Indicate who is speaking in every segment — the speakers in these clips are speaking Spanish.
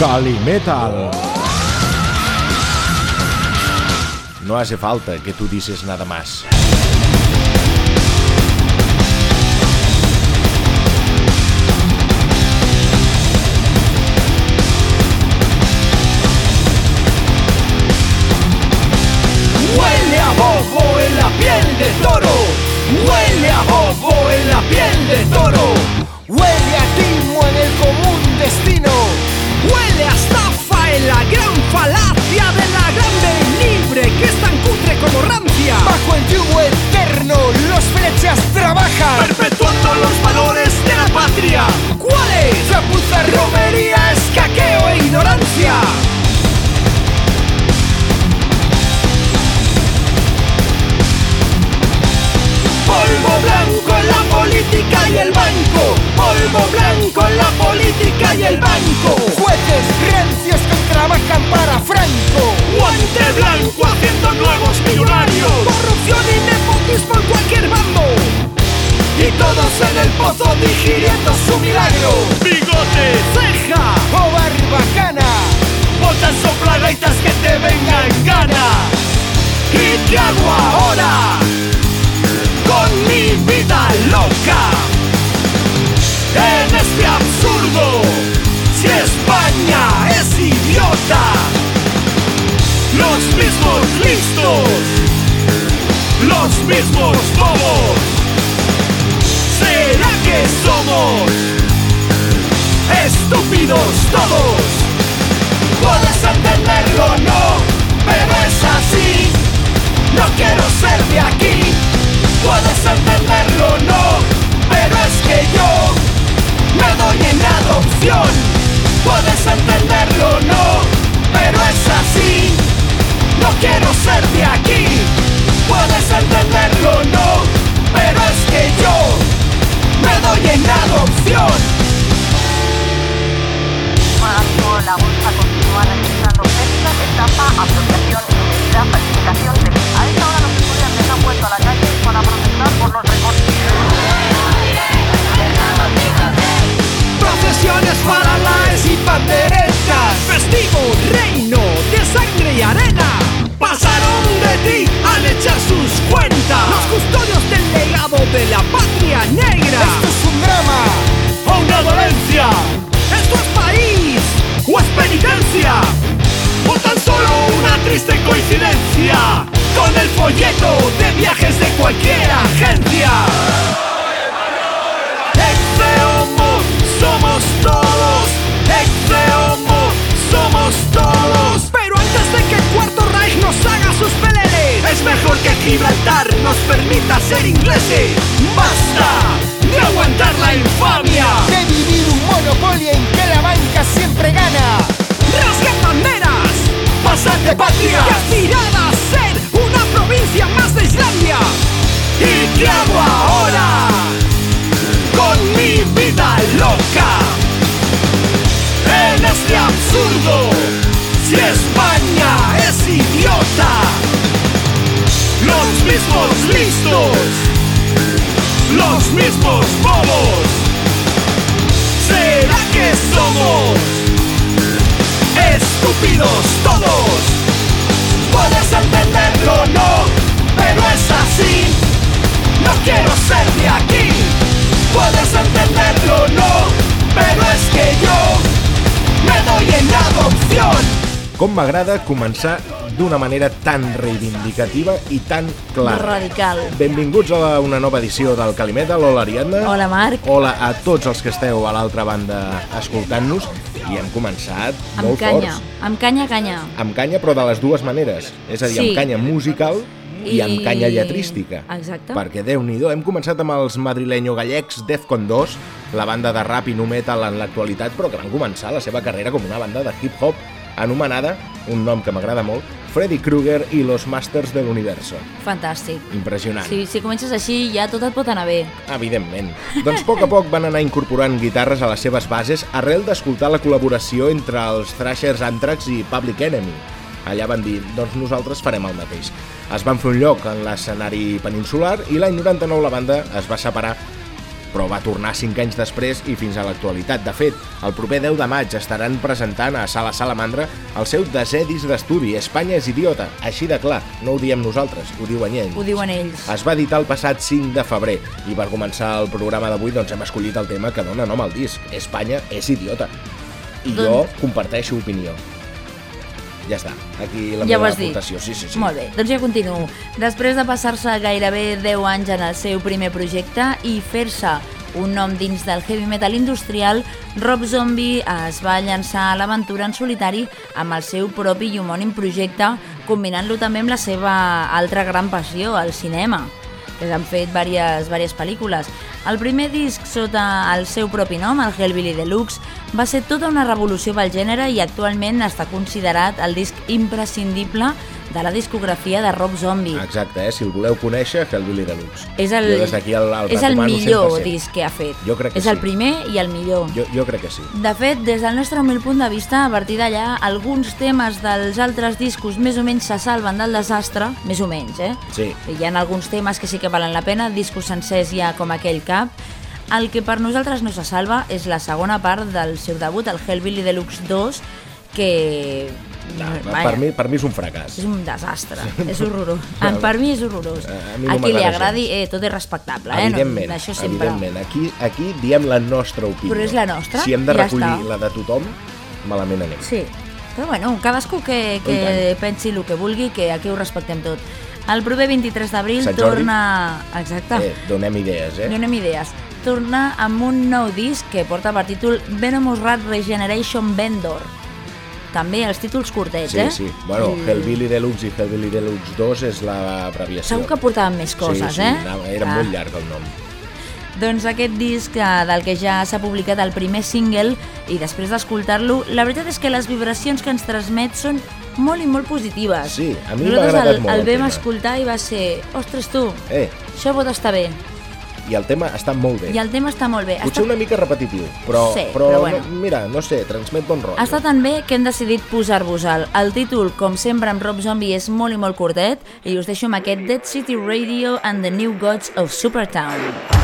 Speaker 1: Calimetal. No hace falta que tú dices nada más.
Speaker 2: Huele a bobo en la piel de toro. Huele a bobo en la piel de toro. Huele a timo en el común destino. Estafa en la gran falacia de la grande libre que es tan cutre como rancia. Bajo el yugo eterno, los flechas trabajan. Perpetuando los valores de la patria. ¿Cuáles? Chapuza, romería, escaqueo e ignorancia. Polvo blanco en la política y el banco. Polvo blanco en la política y el banco. Jueces rencios que trabajan para Franco. Guante blanco haciendo nuevos millonarios. Corrupción y nepotismo en cualquier bando. Y todos en el pozo digiriendo su milagro. Bigote, ceja o barbacana. Botas soplagaitas que te vengan gana. ¿Y qué hago ahora? Mi vida loca. En este absurdo, si España es idiota, los mismos listos, los mismos bobos, ¿será que somos estúpidos Puedes entenderlo, no, pero es que yo me doy en adopción. Puedes entenderlo, no, pero es así. No quiero ser de aquí. Puedes entenderlo, no, pero es que yo me doy en adopción.
Speaker 3: Máximo, la bolsa continúa registrando pérdidas, estafa, apropiación indebida, falsificación de... A esta hora los estudiantes han vuelto a la calle por los.
Speaker 2: Procesiones paralaes y panderetas. Festivo reino de sangre y arena. Pasaron de ti al echar sus cuentas. Los custodios del legado de la patria negra. Esto es un drama. O una dolencia. Esto es país o es penitencia. O tan solo una triste coincidencia Con el folleto de viajes de cualquier agencia Exeomo, somos todos. Exeomo, somos todos. Pero antes de que el cuarto Reich nos haga sus peleles, es mejor que Gibraltar nos permita ser ingleses. Basta de aguantar la infamia. De vivir un monopolio en que la banca siempre gana. Rasgan banderas. Pasad de patria. Y aspirad más de Islandia. ¿Y qué hago ahora? con mi vida loca. En este absurdo, si España es idiota, los mismos listos, los mismos bobos, ¿será que somos estúpidos todos? Puedes entenderlo, no, de aquí. Puedes entenderlo, no, pero es que yo me doy en adopción.
Speaker 1: Com m'agrada començar d'una manera tan reivindicativa i tan clara.
Speaker 4: Radical.
Speaker 1: Benvinguts a una nova edició del Calimetal. Hola, Ariadna.
Speaker 4: Hola, Marc.
Speaker 1: Hola a tots els que esteu a l'altra banda escoltant-nos. I hem començat
Speaker 4: Amb
Speaker 1: molt
Speaker 4: canya.
Speaker 1: forts.
Speaker 4: Amb canya, canya.
Speaker 1: Amb canya, però de les dues maneres. És a dir,
Speaker 4: Sí.
Speaker 1: amb canya musical i,
Speaker 4: I-
Speaker 1: amb canya lletrística.
Speaker 4: Exacte.
Speaker 1: Perquè, déu nhi hem començat amb els madrilenyo gallecs Defcon 2, la banda de rap i nu metal en l'actualitat, però que van començar la seva carrera com una banda de hip-hop anomenada, un nom que m'agrada molt, Freddy Krueger i los Masters de l'Universo.
Speaker 4: Fantàstic.
Speaker 1: Impressionant.
Speaker 4: Si, si comences així, ja tot et pot anar bé.
Speaker 1: Evidentment. Doncs a poc a poc van anar incorporant guitarres a les seves bases arrel d'escoltar la col·laboració entre els Thrashers Anthrax i Public Enemy. Allà van dir, doncs nosaltres farem el mateix. Es van fer un lloc en l'escenari peninsular i l'any 99 la banda es va separar però va tornar 5 anys després i fins a l'actualitat. De fet, el proper 10 de maig estaran presentant a Sala Salamandra el seu desè disc d'estudi, Espanya és idiota. Així de clar, no ho diem nosaltres, ho diuen ells.
Speaker 4: Ho diuen ells.
Speaker 1: Es va editar el passat 5 de febrer i per començar el programa d'avui doncs hem escollit el tema que dona nom al disc, Espanya és idiota. I
Speaker 4: Doncs-
Speaker 1: jo comparteixo opinió. Ja està, aquí la
Speaker 4: ja
Speaker 1: meva
Speaker 4: dit.
Speaker 1: aportació. Sí, sí, sí.
Speaker 4: Molt bé, doncs ja continuo. Després de passar-se gairebé 10 anys en el seu primer projecte i fer-se un nom dins del heavy metal industrial, Rob Zombie es va llançar a l'aventura en solitari amb el seu propi i homònim projecte, combinant-lo també amb la seva altra gran passió, el cinema que s'han fet diverses, diverses pel·lícules. El primer disc sota el seu propi nom, el Hellbilly Deluxe, va ser tota una revolució pel gènere i actualment està considerat el disc imprescindible de la discografia de Rob Zombie.
Speaker 1: Exacte, eh? si el voleu conèixer, Hellbilly Deluxe.
Speaker 4: És el,
Speaker 1: jo des d'aquí el, el
Speaker 4: és el millor
Speaker 1: 100%.
Speaker 4: disc que ha fet.
Speaker 1: Jo crec que
Speaker 4: és
Speaker 1: sí.
Speaker 4: el primer i el millor.
Speaker 1: Jo, jo crec que sí.
Speaker 4: De fet, des del nostre humil punt de vista, a partir d'allà, alguns temes dels altres discos més o menys se salven del desastre, més o menys, eh?
Speaker 1: Sí.
Speaker 4: Hi ha alguns temes que sí que valen la pena, discos sencers ja com aquell cap. El que per nosaltres no se salva és la segona part del seu debut, el Hellbilly Deluxe 2, que...
Speaker 1: No,
Speaker 4: vaja,
Speaker 1: per, mi, per mi és un fracàs.
Speaker 4: és un desastre, és horrorós. En, per mi és horrorós.
Speaker 1: A mi
Speaker 4: A,
Speaker 1: no
Speaker 4: qui li agradi, eh, tot és respectable, eh?
Speaker 1: Evidentment,
Speaker 4: no, això sempre.
Speaker 1: evidentment. Aquí, aquí diem la nostra opinió.
Speaker 4: Però és la nostra,
Speaker 1: Si hem de
Speaker 4: ja
Speaker 1: recollir
Speaker 4: està.
Speaker 1: la de tothom, malament anem.
Speaker 4: Sí, però bueno, cadascú que,
Speaker 1: I
Speaker 4: que pensi el que vulgui, que aquí ho respectem tot. El proper 23 d'abril torna... Exacte.
Speaker 1: Eh, donem idees, eh?
Speaker 4: Donem idees. Torna amb un nou disc que porta per títol Venomous Rat Regeneration Vendor. També els títols curtets,
Speaker 1: Sí,
Speaker 4: eh?
Speaker 1: sí. Bueno,
Speaker 4: I-
Speaker 1: Hellbilly Deluxe i Hellbilly Deluxe 2 és l'abreviació.
Speaker 4: Segur que portaven més coses,
Speaker 1: sí, sí,
Speaker 4: eh?
Speaker 1: anava- Era
Speaker 4: Ah.
Speaker 1: molt llarg el nom.
Speaker 4: Doncs aquest disc eh, del que ja s'ha publicat el primer single i després d'escoltar-lo, la veritat és que les vibracions que ens transmet són molt i molt positives.
Speaker 1: Sí, a mi m'ha
Speaker 4: Nosaltres
Speaker 1: agradat
Speaker 4: el,
Speaker 1: molt
Speaker 4: el
Speaker 1: el
Speaker 4: vam
Speaker 1: tema.
Speaker 4: escoltar i va ser, ostres tu,
Speaker 1: Eh,
Speaker 4: això pot estar bé.
Speaker 1: I el tema està molt bé.
Speaker 4: I el tema està molt bé.
Speaker 1: Potser una mica repetitiu, però,
Speaker 4: Sí,
Speaker 1: però,
Speaker 4: però bueno.
Speaker 1: no, mira, no sé, transmet bon rotllo.
Speaker 4: Està tan bé que hem decidit posar-vos el, el títol, com sempre amb Rob Zombie, és molt i molt curtet i us deixo amb aquest Dead City Radio and the New Gods of Supertown.
Speaker 5: Radio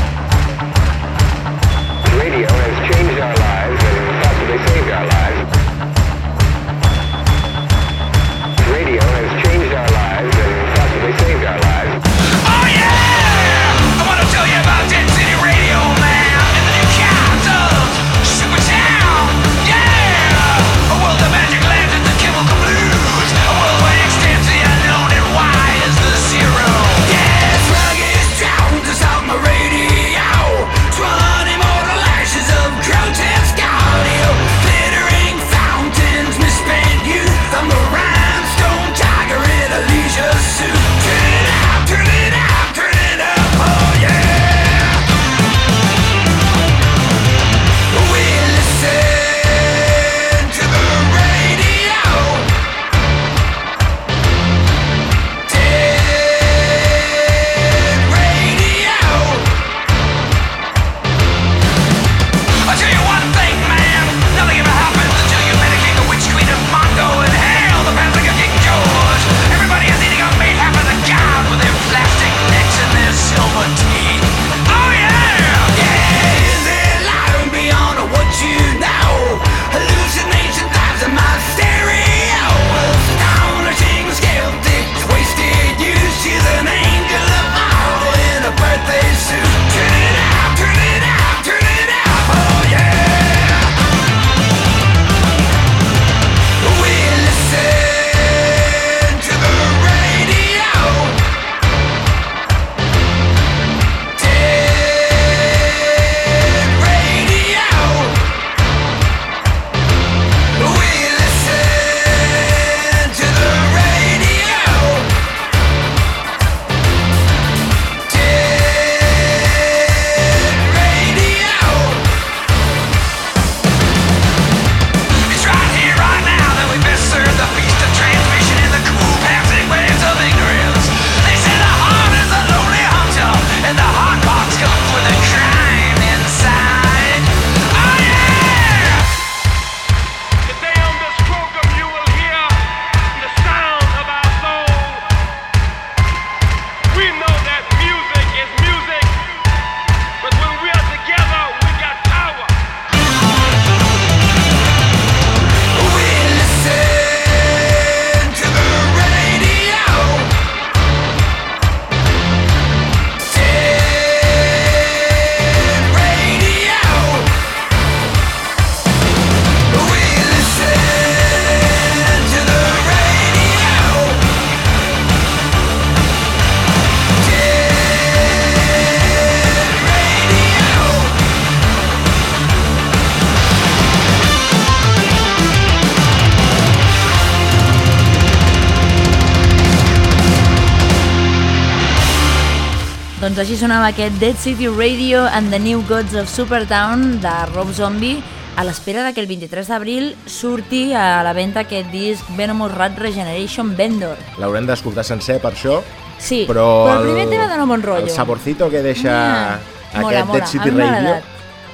Speaker 4: així sonava aquest Dead City Radio and the New Gods of Supertown de Rob Zombie a l'espera de que el 23 d'abril surti a la venda aquest disc Venomous Rat Regeneration Vendor.
Speaker 1: L'haurem d'escoltar sencer per això,
Speaker 4: Sí,
Speaker 1: però,
Speaker 4: però el primer tema dona bon rotllo.
Speaker 1: El saborcito que deixa
Speaker 4: Ah,
Speaker 1: aquest
Speaker 4: mola, mola,
Speaker 1: Dead City Radio,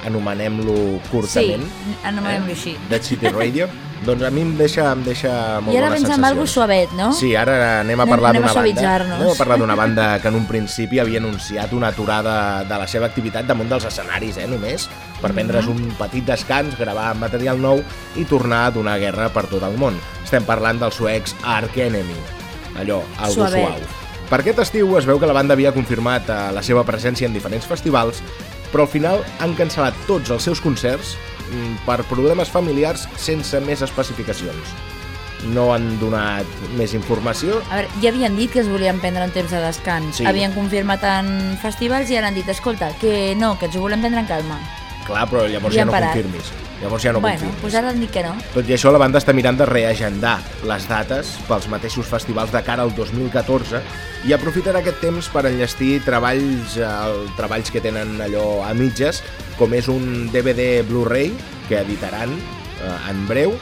Speaker 1: anomenem-lo
Speaker 4: Sí,
Speaker 1: curtament,
Speaker 4: anomenem-lo així.
Speaker 1: Dead City Radio, doncs a mi em deixa, em deixa molt
Speaker 4: I ara vens amb
Speaker 1: sensacions.
Speaker 4: suavet, no?
Speaker 1: Sí, ara anem a parlar d'una banda. Anem a parlar d'una banda que en un principi havia anunciat una aturada de la seva activitat damunt dels escenaris, eh, només, per
Speaker 4: Mhm.
Speaker 1: prendre's un petit descans, gravar material nou i tornar a donar guerra per tot el món. Estem parlant dels suecs Ark Enemy. Allò, algo
Speaker 4: Suavet.
Speaker 1: suau. Per aquest estiu es veu que la banda havia confirmat eh, la seva presència en diferents festivals, però al final han cancel·lat tots els seus concerts mm, per problemes familiars sense més especificacions. No han donat més informació
Speaker 4: A veure, ja havien dit que es volien prendre un temps de descans.
Speaker 1: Sí.
Speaker 4: Havien confirmat en festivals i ara han dit, escolta, que no, que ens ho volem prendre en calma.
Speaker 1: Clar, però llavors
Speaker 4: I
Speaker 1: ja no
Speaker 4: parat.
Speaker 1: confirmis. Llavors ja no
Speaker 4: bueno,
Speaker 1: confirmis.
Speaker 4: doncs ara que no.
Speaker 1: Tot i això, la banda està mirant de reagendar les dates pels mateixos festivals de cara al 2014 i aprofitarà aquest temps per enllestir treballs, eh, treballs que tenen allò a mitges, com és un DVD Blu-ray que editaran eh, en breu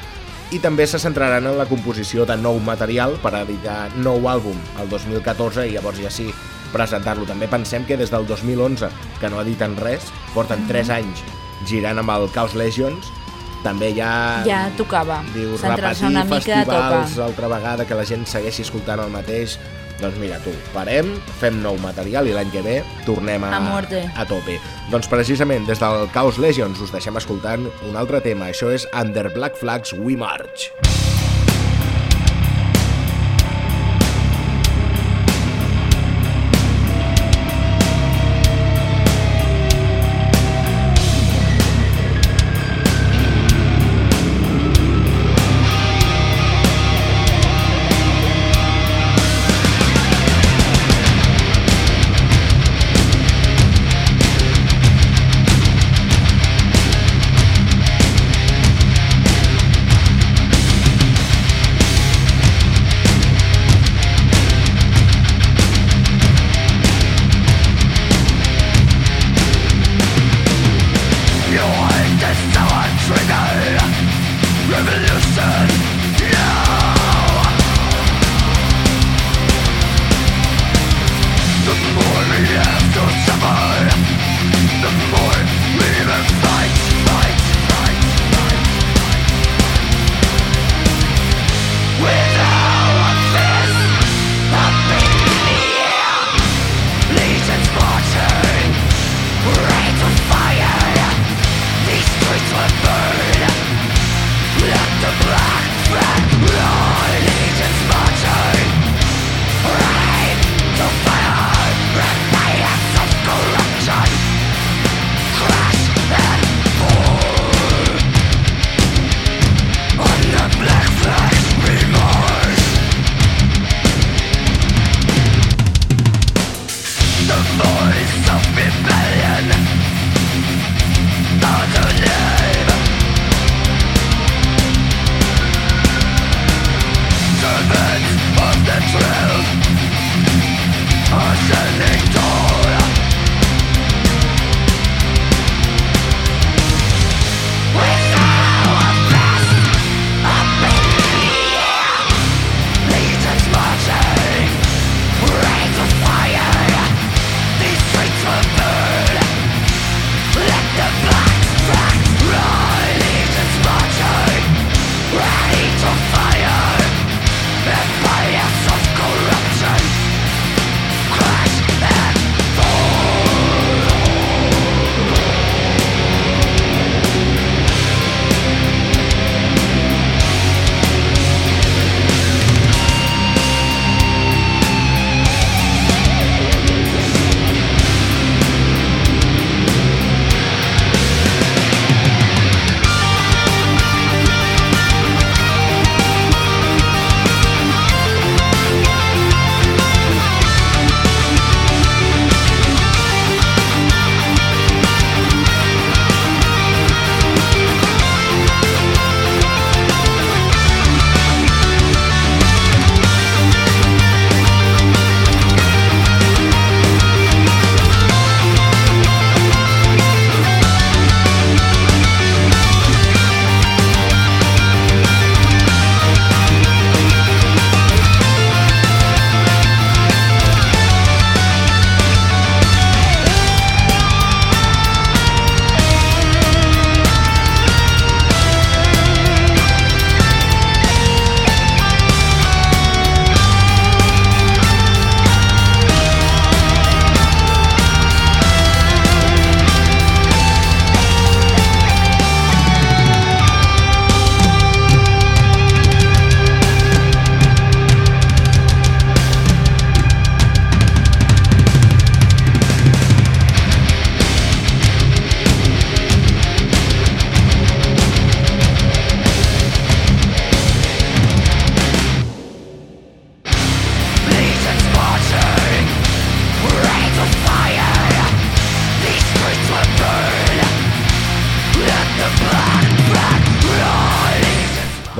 Speaker 1: i també se centraran en la composició de nou material per editar nou àlbum el 2014 i llavors ja sí presentar-lo. També pensem que des del 2011 que no editen res, porten 3 anys girant amb el Chaos Legions, també ja...
Speaker 4: Ja tocava. Centrar-se
Speaker 1: repetir
Speaker 4: una mica
Speaker 1: festivals
Speaker 4: toca.
Speaker 1: altra vegada, que la gent segueixi escoltant el mateix. Doncs mira, tu, parem, fem nou material i l'any que ve tornem a,
Speaker 4: A
Speaker 1: a tope. Doncs precisament des del Chaos Legions us deixem escoltant un altre tema. Això és Under Black Flags We March.
Speaker 5: Fires of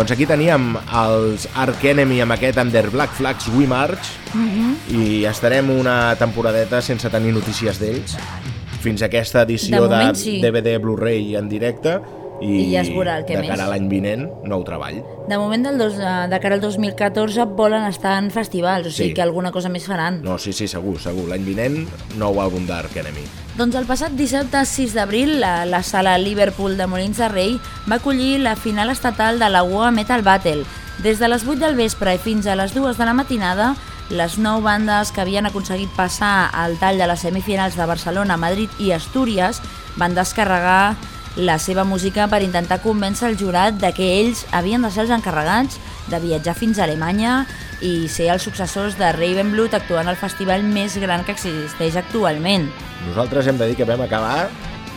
Speaker 1: Doncs aquí teníem els Ark Enemy amb aquest Under Black Flags We March i estarem una temporadeta sense tenir notícies d'ells. Fins a aquesta edició
Speaker 4: De
Speaker 1: de,
Speaker 4: moment, sí.
Speaker 1: DVD Blu-ray en directe i,
Speaker 4: I ja es veurà el que
Speaker 1: de
Speaker 4: més.
Speaker 1: cara a l'any vinent, nou treball.
Speaker 4: De moment, del dos, eh, de cara al 2014, volen estar en festivals, o sigui
Speaker 1: Sí.
Speaker 4: que alguna cosa més faran.
Speaker 1: No, sí, sí, segur, segur. L'any vinent, nou àlbum d'Ark Enemy.
Speaker 4: Doncs el passat dissabte 6 d'abril, la, la sala Liverpool de Molins de Rei va acollir la final estatal de la UA Metal Battle. Des de les 8 del vespre i fins a les 2 de la matinada, les nou bandes que havien aconseguit passar al tall de les semifinals de Barcelona, Madrid i Astúries van descarregar la seva música per intentar convèncer el jurat de que ells havien de ser els encarregats de viatjar fins a Alemanya i ser els successors de Ravenblood actuant al festival més gran que existeix actualment.
Speaker 1: Nosaltres hem de dir que vam acabar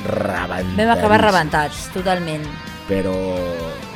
Speaker 1: rebentats.
Speaker 4: Vam acabar rebentats, totalment.
Speaker 1: Però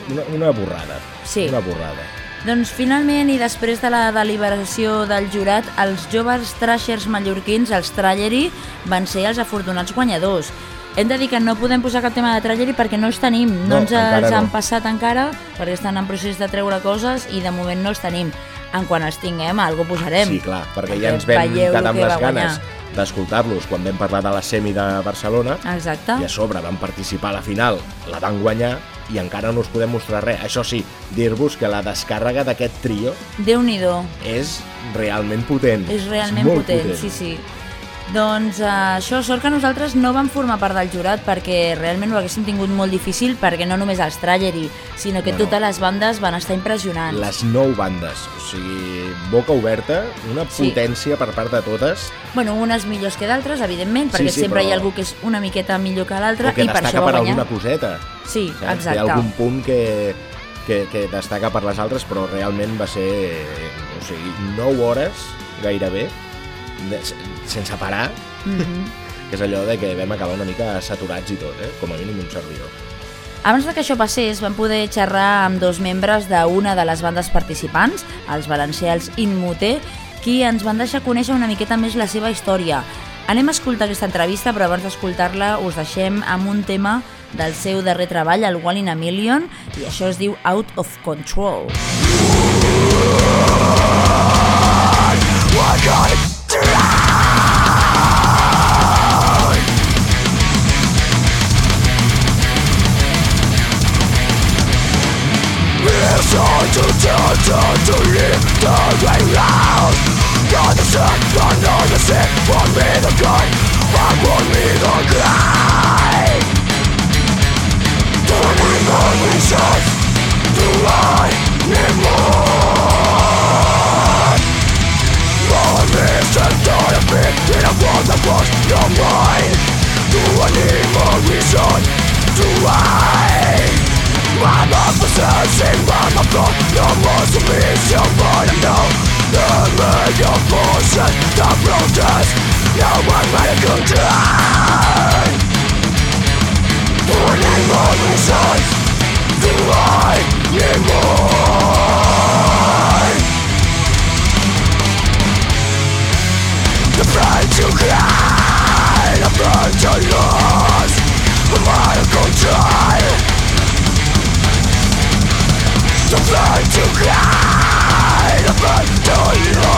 Speaker 1: una, una borrada.
Speaker 4: Sí.
Speaker 1: Una borrada.
Speaker 4: Doncs finalment, i després de la deliberació del jurat, els joves trashers mallorquins, els Trallery, van ser els afortunats guanyadors. Hem de dir que no podem posar cap tema de Trallery perquè no els tenim, no,
Speaker 1: No,
Speaker 4: ens els
Speaker 1: no.
Speaker 4: han passat encara, perquè estan en procés de treure coses i de moment no els tenim. En quan els tinguem, algo posarem.
Speaker 1: Sí, clar, perquè ja ens vam quedar amb les ganes d'escoltar-los quan vam parlar de la semi de Barcelona
Speaker 4: Exacte.
Speaker 1: i a sobre van participar a la final, la van guanyar i encara no us podem mostrar res. Això sí, dir-vos que la descàrrega d'aquest trio
Speaker 4: Déu-n'hi-do.
Speaker 1: és realment potent.
Speaker 4: És realment
Speaker 1: molt
Speaker 4: potent, sí, sí. Doncs eh, això, sort que nosaltres no vam formar part del jurat perquè realment ho haguéssim tingut molt difícil perquè no només els Trallery, sinó que
Speaker 1: No, no.
Speaker 4: totes les bandes van estar impressionants.
Speaker 1: Les nou bandes, o sigui, boca oberta, una
Speaker 4: Sí.
Speaker 1: potència per part de totes,
Speaker 4: Bueno, unes millors que d'altres, evidentment,
Speaker 1: Sí,
Speaker 4: perquè
Speaker 1: sí,
Speaker 4: sempre
Speaker 1: però-
Speaker 4: hi ha algú que és una miqueta millor que
Speaker 1: que
Speaker 4: i per això va
Speaker 1: per
Speaker 4: guanyar.
Speaker 1: alguna coseta.
Speaker 4: Sí,
Speaker 1: saps?
Speaker 4: exacte.
Speaker 1: Hi ha algun punt que, que, que destaca per les altres, però realment va ser, o sigui, 9 hores, gairebé, de, sense parar,
Speaker 4: Mhm.
Speaker 1: que és allò de que vam acabar una mica saturats i tot, eh? com a mínim un servidor.
Speaker 4: Abans de que això passés, vam poder xerrar amb dos membres d'una de les bandes participants, els valencians Inmute, qui ens van deixar conèixer una miqueta més la seva història. Anem a escoltar aquesta entrevista, però abans d'escoltar-la us deixem amb un tema del seu darrer treball, el One in a Million, i això es diu Out of Control.
Speaker 5: order to live the way round God the sun, but the sick For me the kind, for me the kind Don't need want your mind Do I need reason? to I dust No one might go For reasons The light in mine The pride to hide The friend to lose. The might go The pride you hide The friend to lose.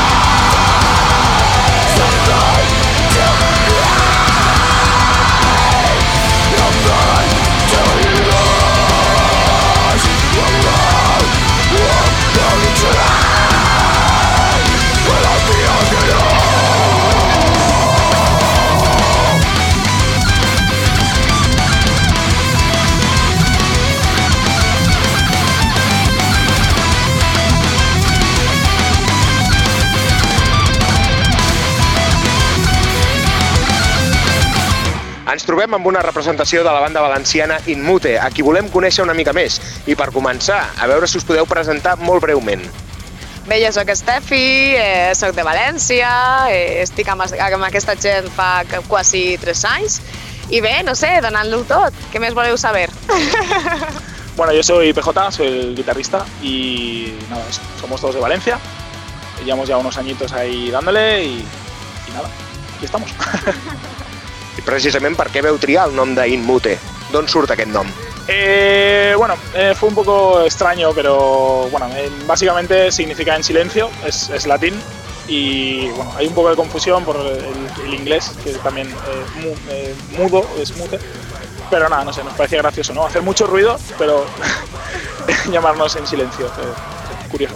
Speaker 1: ens trobem amb una representació de la banda valenciana Inmute, a qui volem conèixer una mica més. I per començar, a veure si us podeu presentar molt breument.
Speaker 6: Bé, jo sóc Estefi, eh, sóc de València, eh, estic amb, amb aquesta gent fa quasi 3 anys i bé, no sé, donant-lo tot. Què més voleu saber?
Speaker 7: Bueno, yo soy PJ, soy el guitarrista y nada, somos todos de Valencia. Llevamos ya unos añitos ahí dándole y, y nada, aquí estamos.
Speaker 1: I precisament per què veu triar el nom d'Inmute? D'on surt aquest nom?
Speaker 7: Eh, bueno, eh, fue un poco extraño, pero bueno, eh, básicamente significa en silencio, es, es latín y bueno, hay un poco de confusión por el, inglés, que también eh, eh, mudo es mute, pero nada, no sé, nos parecía gracioso, ¿no? Hacer mucho ruido, pero llamarnos en silencio, curioso.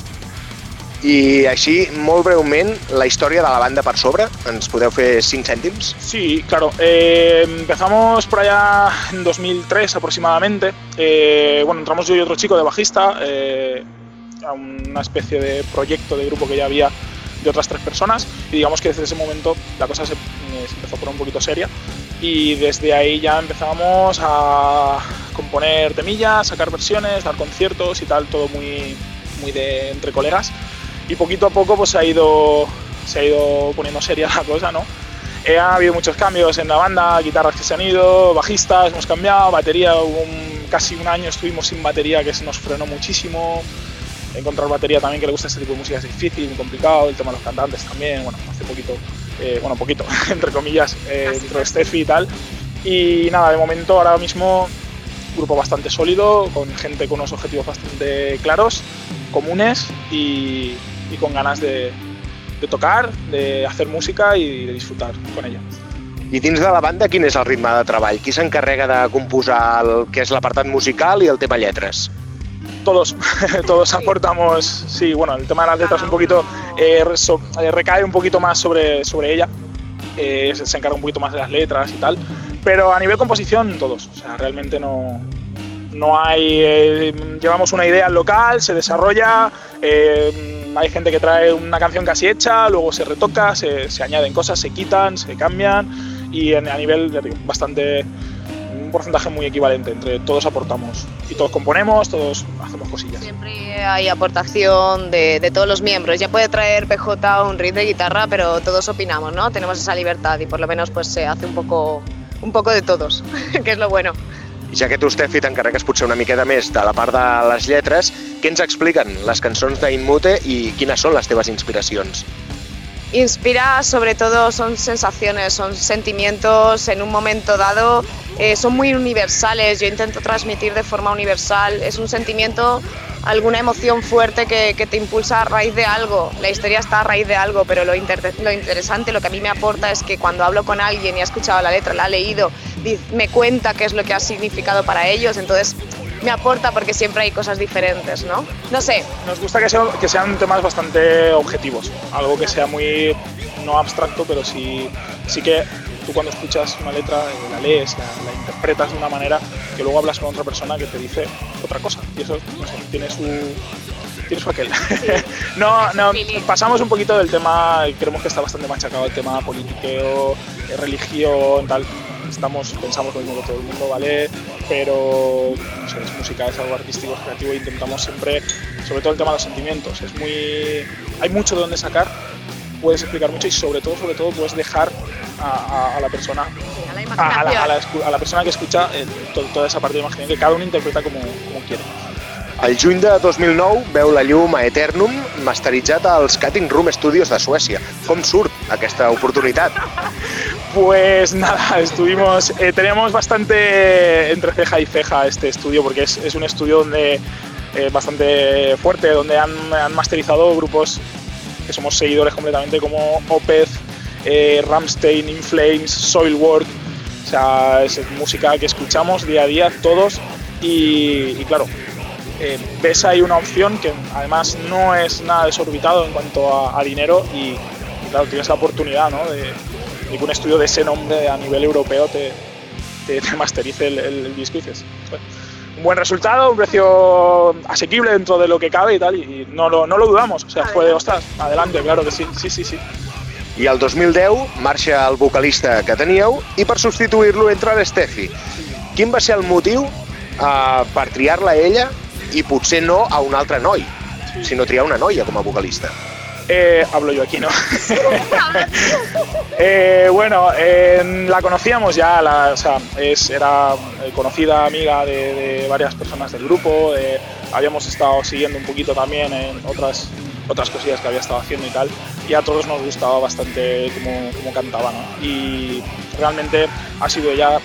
Speaker 1: I així, molt breument, la història de la banda per sobre. Ens podeu fer 5 cèntims?
Speaker 7: Sí, claro. eh, empezamos por allá en 2003 aproximadamente. Eh, bueno, entramos yo y otro chico de bajista eh, a una especie de proyecto de grupo que ya había de otras tres personas y digamos que desde ese momento la cosa se, empezó a poner un poquito seria y desde ahí ya empezamos a componer temillas, sacar versiones, dar conciertos y tal, todo muy, muy de entre colegas y poquito a poco pues se ha ido se ha ido poniendo seria la cosa, ¿no? Eh, ha habido muchos cambios en la banda, guitarras que se han ido, bajistas hemos cambiado, batería, un- casi un año estuvimos sin batería que se nos frenó muchísimo. Encontrar batería también que le gusta este tipo de música es difícil, muy complicado, el tema de los cantantes también, bueno, hace poquito, eh, bueno, poquito, entre comillas, eh, dentro de Steffi y tal. Y nada, de momento ahora mismo grupo bastante sólido, con gente con unos objetivos bastante claros, comunes y, y con ganas de, de tocar, de hacer música y de disfrutar con ella.
Speaker 1: I dins de la banda, quin és el ritme de treball? Qui s'encarrega de composar el que és l'apartat musical i el tema lletres?
Speaker 7: todos, todos aportamos, sí, bueno, el tema de las letras un poquito eh, reso- eh, recae un poquito más sobre, sobre ella, eh, se, se encarga un poquito más de las letras y tal, pero a nivel composición todos, o sea, realmente no, no hay, eh, llevamos una idea local, se desarrolla, eh, hay gente que trae una canción casi hecha, luego se retoca, se, se añaden cosas, se quitan, se cambian y en- a nivel bastante un porcentaje muy equivalente entre todos aportamos y todos componemos, todos hacemos cosillas.
Speaker 6: Siempre hay aportación de, de todos los miembros. Ya puede traer PJ un riff de guitarra, pero todos opinamos, ¿no? Tenemos esa libertad y por lo menos pues se hace un poco, un poco de todos, que es lo bueno.
Speaker 1: Ja que tu, Stefi, t'encarregues potser una miqueta més de la part de les lletres, què ens expliquen les cançons d'Inmute i quines són les teves inspiracions?
Speaker 6: Inspira sobre todo, son sensaciones, son sentimientos en un momento dado, eh, son muy universales, yo intento transmitir de forma universal, es un sentimiento, alguna emoción fuerte que, que te impulsa a raíz de algo, la historia está a raíz de algo, pero lo, inter- lo interesante, lo que a mí me aporta es que cuando hablo con alguien y ha escuchado la letra, la ha leído, me cuenta qué es lo que ha significado para ellos, entonces me aporta porque siempre hay cosas diferentes, ¿no? No sé,
Speaker 7: Nos gusta que sean, que sean temas bastante objetivos, algo que sea muy, no abstracto, pero sí, sí que tú cuando escuchas una letra, eh, la lees, la, la interpretas de una manera que luego hablas con otra persona que te dice otra cosa. Y eso, no sé, tiene su, tiene su aquel. no, no, pasamos un poquito del tema, creemos que está bastante machacado el tema politiqueo, eh, religión, tal. Estamos, pensamos lo mismo que todo el mundo, ¿vale? Pero no sé, es música, es algo artístico, es creativo e intentamos siempre, sobre todo el tema de los sentimientos, es muy. hay mucho de donde sacar, puedes explicar mucho y sobre todo, sobre todo, puedes dejar a, a- a la persona
Speaker 6: a la
Speaker 7: a, la, a la escu- a la persona que escucha eh, to- toda esa parte de imaginación que cada uno interpreta como, como quiere.
Speaker 1: El juny de 2009 veu la llum a Eternum masteritzat als Cutting Room Studios de Suècia. Com surt aquesta oportunitat?
Speaker 7: Pues nada, estuvimos, eh, tenemos bastante entre ceja y ceja este estudio porque es, un estudio donde eh, bastante fuerte, donde han, han masterizado grupos que somos seguidores completamente como Opeth, eh, Ramstein, In Flames, Soilwork, o sea, es música que escuchamos día a día todos y, claro, eh, ves ahí una opción que además no es nada desorbitado en cuanto a, dinero y, y claro, tienes la oportunidad ¿no? de, un estudio de ese nombre a nivel europeo te, te, te masterice el, el- el disco y dices, "Joder, un buen resultado, un precio asequible dentro de lo que cabe y tal, y no lo, no lo dudamos, o sea, fue de ostras, adelante, claro que sí, sí, sí, sí.
Speaker 8: I el 2010 marxa el vocalista que teníeu i per substituir-lo entra l'Estefi. Quin va ser el motiu uh, per triar-la ella i potser no a un altre noi, sinó triar una noia com a vocalista?
Speaker 7: Eh, hablo yo aquí, ¿no? Eh, bueno, eh, la conocíamos ya, la- o sea, es, era eh, conocida amiga de, de varias personas del grupo, eh, habíamos estado siguiendo un poquito también en otras, otras cosillas que había estado haciendo y tal, y a todos nos gustaba bastante cómo, cómo cantaba, ¿no? Y realmente ha sido ella,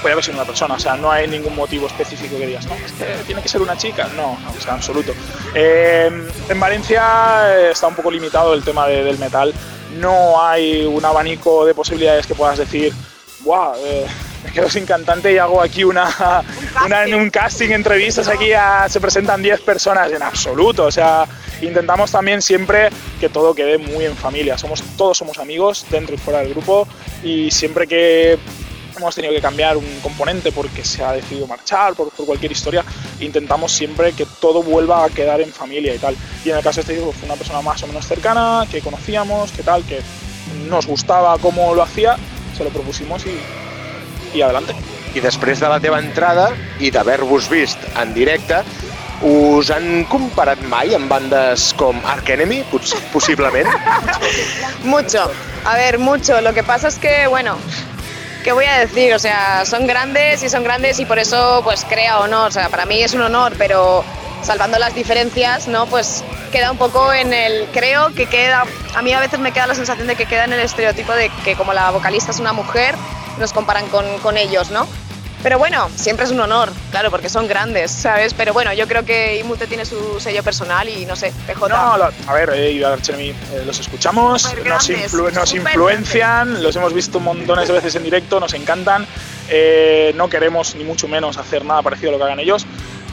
Speaker 7: puede haber sido una persona, o sea, no hay ningún motivo específico que digas, no, es que tiene que ser una chica, no, no, o sea, en absoluto. Eh, en Valencia eh, está un poco limitado el tema de- del metal, no hay un abanico de posibilidades que puedas decir, ¡buah! eh, me quedo sin cantante y hago aquí una, una- un casting, entrevistas, aquí a- se presentan 10 personas, en absoluto, o sea, intentamos también siempre que todo quede muy en familia, somos, todos somos amigos dentro y fuera del grupo y siempre que hemos tenido que cambiar un componente porque se ha decidido marchar, por, por cualquier historia, intentamos siempre que todo vuelva a quedar en familia y tal. Y en el caso de este tipo fue una persona más o menos cercana, que conocíamos, que tal, que nos gustaba cómo lo hacía, se lo propusimos y, y adelante.
Speaker 8: I després de la teva entrada i d'haver-vos vist en directe, us han comparat mai amb bandes com Ark Enemy, poss- possiblement?
Speaker 6: Mucho, a ver, mucho. Lo que pasa es que, bueno, ¿qué voy a decir? O sea, son grandes y son grandes y por eso, pues, crea honor. O sea, para mí es un honor, pero salvando las diferencias, ¿no? Pues queda un poco en el... Creo que queda... A mí a veces me queda la sensación de que queda en el estereotipo de que como la vocalista es una mujer, nos comparan con ellos, ¿no? Pero bueno, siempre es un honor, claro, porque son grandes, ¿sabes? Pero bueno, yo creo que Imute tiene su sello personal y no sé, PJ.
Speaker 7: No, lo- a ver, eh, y Arch Enemy, eh, los escuchamos, nos, influ- nos influencian, los hemos visto montones de veces en directo, nos encantan. eh, no queremos ni mucho menos hacer nada parecido a lo que hagan ellos.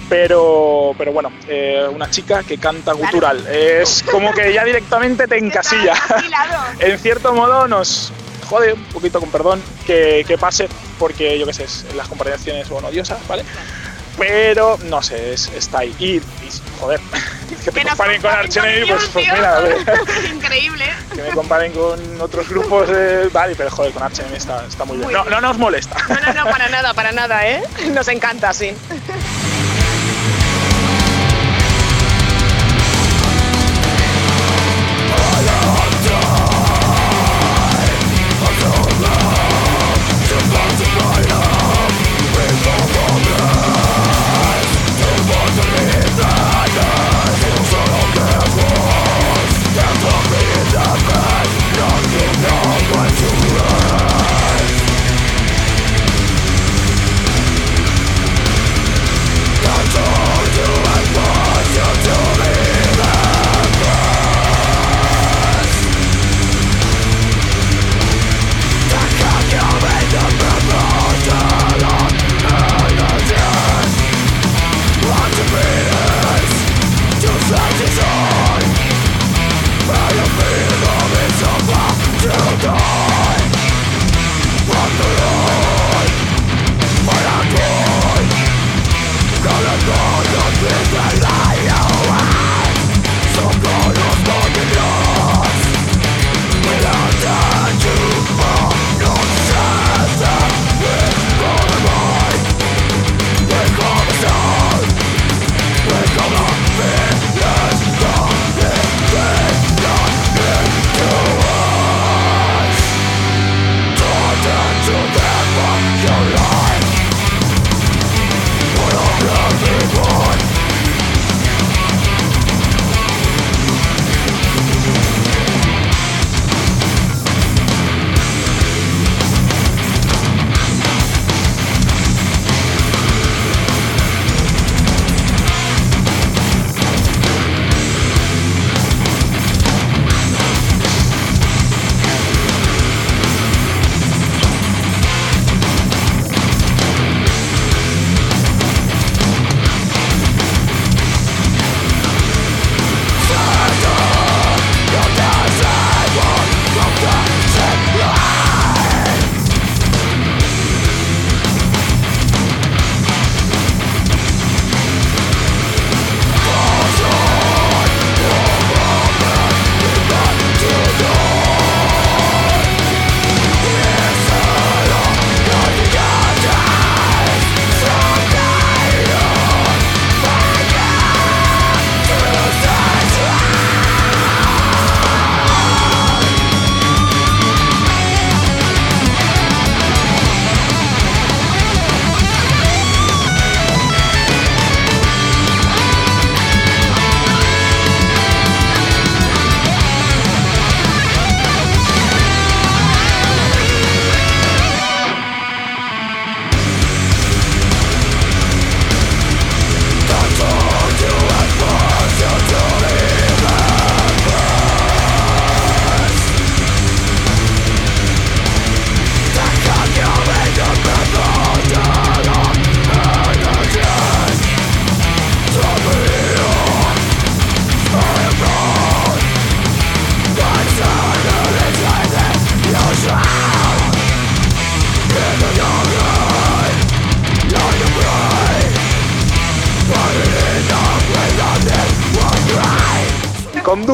Speaker 7: Pero, pero bueno, eh, una chica que canta gutural. Es como que ya directamente te encasilla. en cierto modo nos jode un poquito, con perdón, que, que pase, porque yo qué sé, las comparaciones son odiosas, ¿vale? Pero no sé, es- está ahí. Y, y, joder, que te comparen con Arch Enemy, pues, pues mira, a ver,
Speaker 6: Increíble.
Speaker 7: que me comparen con otros grupos, eh, vale, pero joder, con Arch Enemy está, está muy bien.
Speaker 6: Muy
Speaker 7: No,
Speaker 6: bien.
Speaker 7: no nos molesta.
Speaker 6: No, no, no, para nada, para nada, ¿eh? Nos encanta, sí.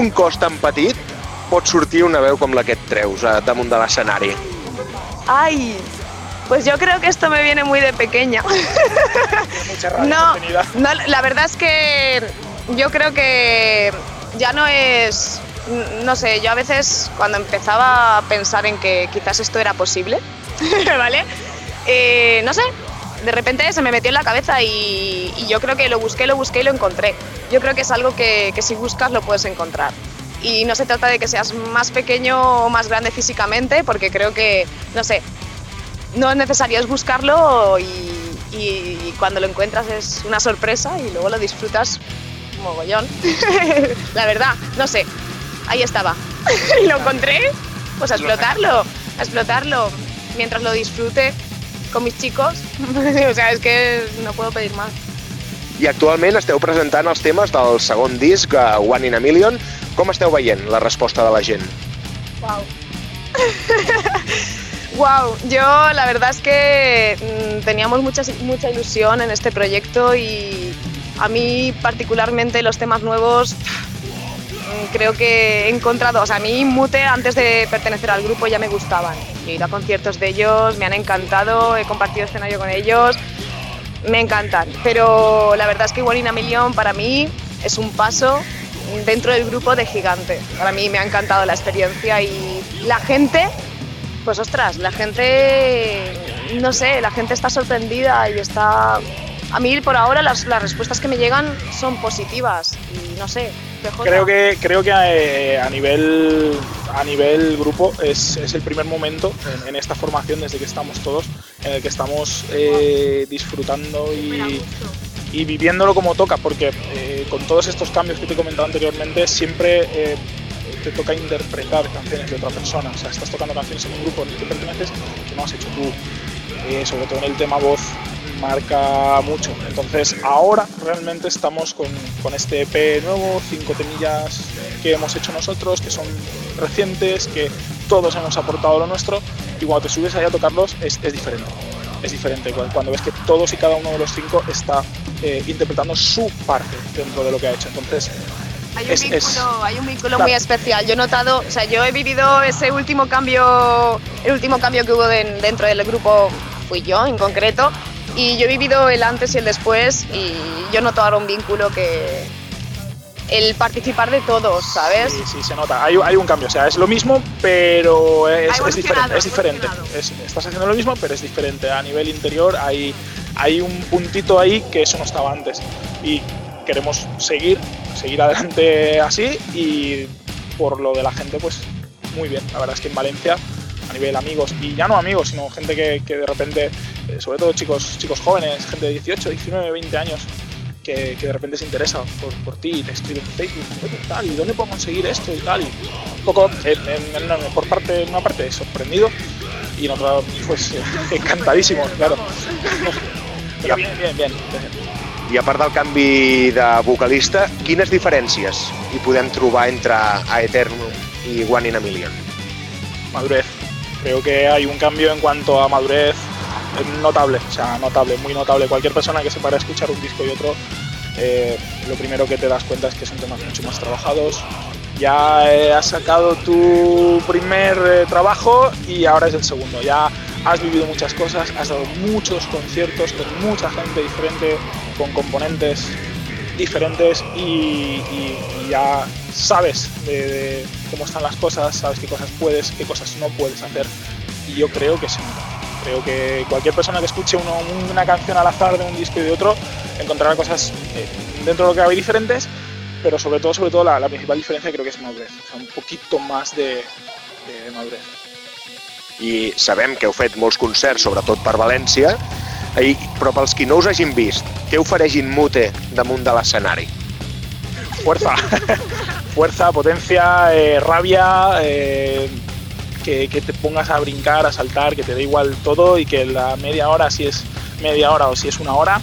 Speaker 8: D'un cos tan petit pot sortir una veu com la que et treus eh, damunt de l'escenari?
Speaker 6: Ay, pues yo creo que esto me viene muy de pequeña. No, no, la verdad es que yo creo que ya no es, no sé, yo a veces cuando empezaba a pensar en que quizás esto era posible, ¿vale? Eh, no sé, de repente se me metió en la cabeza y, y yo creo que lo busqué, lo busqué y lo encontré. Yo creo que es algo que, que si buscas lo puedes encontrar. Y no se trata de que seas más pequeño o más grande físicamente, porque creo que, no sé, no es necesario, es buscarlo y, y cuando lo encuentras es una sorpresa y luego lo disfrutas mogollón. La verdad, no sé, ahí estaba. y lo encontré, pues a explotarlo, a explotarlo mientras lo disfrute con mis chicos. o sea, es que no puedo pedir más.
Speaker 8: I actualment esteu presentant els temes del segon disc, eh, One in a Million. Com esteu veient la resposta de la gent?
Speaker 6: Wow. wow, yo la verdad es que mm, teníamos mucha, mucha ilusión en este proyecto y a mí particularmente los temas nuevos creo que he encontrado, o sea, a mí Mute antes de pertenecer al grupo ya me gustaban. He ido a conciertos de ellos, me han encantado, he compartido escenario con ellos, me encantan. Pero la verdad es que One in Million para mí es un paso dentro del grupo de Gigante. Para mí me ha encantado la experiencia y la gente, pues ostras, la gente, no sé, la gente está sorprendida y está... A mí por ahora las, las respuestas que me llegan son positivas y no sé. PJ.
Speaker 7: Creo que, creo que eh, a, nivel, a nivel grupo es, es el primer momento en, en esta formación desde que estamos todos en el que estamos eh, disfrutando y, y viviéndolo como toca, porque eh, con todos estos cambios que te he comentado anteriormente siempre te toca interpretar canciones de otra persona, o sea, estás tocando canciones en un grupo en el que perteneces que no has hecho tú, sobre todo en el tema voz marca mucho. Entonces ahora realmente estamos con, con este EP nuevo, cinco temillas que hemos hecho nosotros, que son recientes, que todos hemos aportado lo nuestro y cuando te subes ahí a tocarlos es, es diferente. Es diferente cu- cuando ves que todos y cada uno de los cinco está eh, interpretando su parte dentro de lo que ha hecho. Entonces,
Speaker 6: Hay un,
Speaker 7: es-
Speaker 6: vínculo,
Speaker 7: es-
Speaker 6: hay un vínculo
Speaker 7: Claro.
Speaker 6: muy especial. Yo he notado, o sea, yo he vivido ese último cambio, el último cambio que hubo den- dentro del grupo fui yo en concreto, y yo he vivido el antes y el después, y yo noto ahora un vínculo que el participar de todos, ¿sabes?
Speaker 7: Sí, sí, se nota. Hay, hay un cambio. O sea, es lo mismo, pero es, diferente. Es diferente. Es- estás haciendo lo mismo, pero es diferente. A nivel interior hay, hay un puntito ahí que eso no estaba antes. Y queremos seguir, seguir adelante así y por lo de la gente, pues muy bien. La verdad es que en Valencia, a nivel amigos, y ya no amigos, sino gente que, que de repente, eh, sobre todo chicos, chicos jóvenes, gente de 18, 19, 20 años, que, que de repente se interesa por, por ti y te escribe en Facebook, "Oye, tal, ¿y dónde puedo conseguir esto y tal? Y un poco, en- en- en- por parte, en una parte sorprendido y en otra, pues encantadísimo, claro. Pero bien, bien, bien.
Speaker 8: I a part del canvi de vocalista, quines diferències hi podem trobar entre Aeternum i One in a Million?
Speaker 7: Madurez. Creo que hay un cambio en cuanto a madurez notable, o sea, notable, muy notable. Cualquier persona que se para a escuchar un disco y otro, eh, lo primero que te das cuenta es que son temas mucho más trabajados. Ya eh, has sacado tu primer eh, trabajo y ahora es el segundo. Ya has vivido muchas cosas, has dado muchos conciertos con mucha gente diferente, con componentes diferentes y, y- y ya sabes de, de cómo están las cosas, sabes qué cosas puedes, qué cosas no puedes hacer. Y yo creo que nota. Creo que cualquier persona que escuche uno- una canción al azar de un disco y de otro encontrará cosas eh, dentro de lo que hay diferentes, pero sobre todo, sobre todo la, la principal diferencia creo que es madurez, o sea, un poquito más de, de madurez.
Speaker 8: I sabem que heu fet molts concerts, sobretot per València, però pels qui no us hagin vist, què
Speaker 7: fuerza, fuerza, potencia, eh, rabia, eh, que, que te pongas a brincar, a saltar, que te dé igual todo y que la media hora, si es media hora o si es una hora,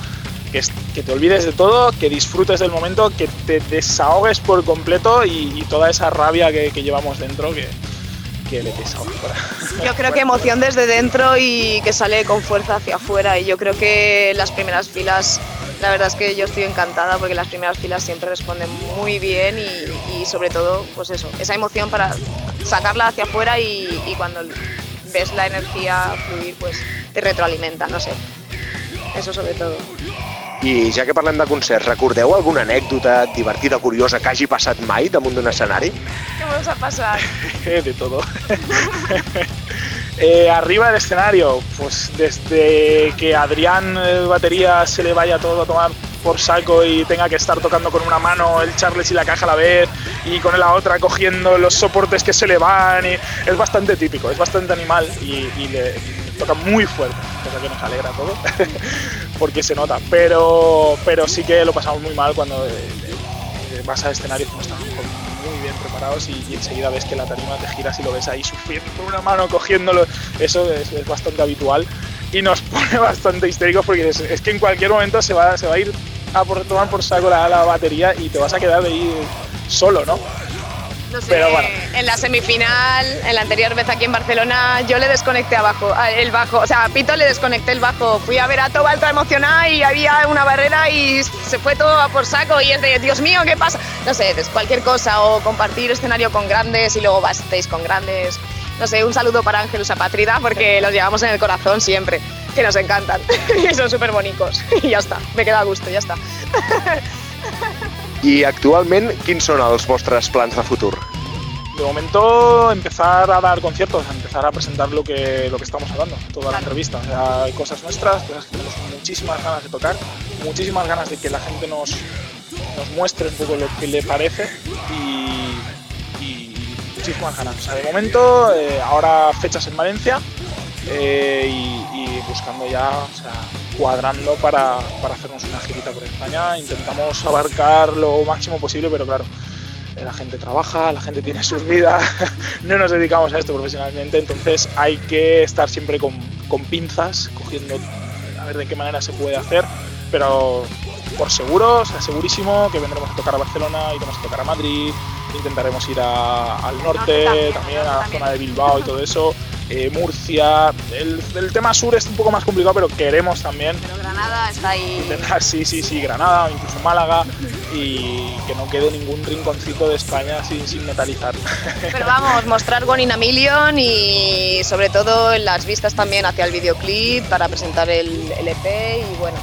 Speaker 7: que, que te olvides de todo, que disfrutes del momento, que te desahogues por completo y, y toda esa rabia que, que llevamos dentro, que,
Speaker 6: Yo creo que emoción desde dentro y que sale con fuerza hacia afuera. Y yo creo que las primeras filas, la verdad es que yo estoy encantada porque las primeras filas siempre responden muy bien y, y sobre todo, pues eso, esa emoción para sacarla hacia afuera y, y cuando ves la energía fluir, pues te retroalimenta, no sé. Eso sobre todo.
Speaker 8: I ja que parlem de concerts, recordeu alguna anècdota divertida, curiosa, que hagi passat mai damunt d'un escenari?
Speaker 6: ¿Qué vamos a pasar?
Speaker 7: de todo. Eh, arriba del escenario, pues desde que Adrián, el batería, se le vaya todo a tomar por saco y tenga que estar tocando con una mano el Charles y la caja a la vez y con la otra cogiendo los soportes que se le van y es bastante típico, es bastante animal y, y le, toca muy fuerte, cosa que nos alegra a todos porque se nota, pero, pero sí que lo pasamos muy mal cuando eh, eh, vas al escenario y no estamos muy bien preparados y, enseguida ves que la tarima te giras y lo ves ahí sufriendo con una mano cogiéndolo, eso es, bastante habitual y nos pone bastante histéricos porque es, es que en cualquier momento se va, se va a ir a por, tomar por saco la, la batería y te vas a quedar ahí solo, ¿no?
Speaker 6: No sé,
Speaker 7: Pero bueno.
Speaker 6: en la semifinal, en la anterior vez aquí en Barcelona, yo le desconecté abajo, el bajo, o sea, a Pito le desconecté el bajo. Fui a ver a Toba ultra emocionada y había una barrera y se fue todo a por saco y es de, Dios mío, ¿qué pasa? No sé, es cualquier cosa o compartir escenario con grandes y luego backstage con grandes. No sé, un saludo para Ángelus Apátrida porque los llevamos en el corazón siempre, que nos encantan y son súper bonitos. Y ya está, me queda a gusto, ya está.
Speaker 8: I actualment, quins són els vostres plans de futur?
Speaker 7: De momento empezar a dar conciertos, empezar a presentar lo que, lo que estamos hablando, toda la entrevista. O sea, hay cosas nuestras, cosas que tenemos muchísimas ganas de tocar, muchísimas ganas de que la gente nos, nos muestre un poco lo que le parece y, y muchísimas ganas. O sea, de momento, eh, ahora fechas en Valencia eh, y, y buscando ya, o sea, cuadrando para, para hacernos una girita por España. Intentamos abarcar lo máximo posible, pero claro, eh, la gente trabaja, la gente tiene sus vidas, no nos dedicamos a esto profesionalmente, entonces hay que estar siempre con, con pinzas, cogiendo a ver de qué manera se puede hacer, pero por seguro, o sea, segurísimo que vendremos a tocar a Barcelona, iremos a tocar a Madrid, intentaremos ir a- al norte,
Speaker 6: también,
Speaker 7: a la zona de Bilbao y todo eso, eh, Murcia, el, el tema sur es un poco más complicado, pero queremos también
Speaker 6: Pero Granada está ahí.
Speaker 7: intentar, sí, sí, sí, Granada o incluso Málaga y que no quede ningún rinconcito de España sin, sin metalizar.
Speaker 6: Pero vamos, mostrar One in a Million y sobre todo en las vistas también hacia el videoclip para presentar el, el EP y bueno,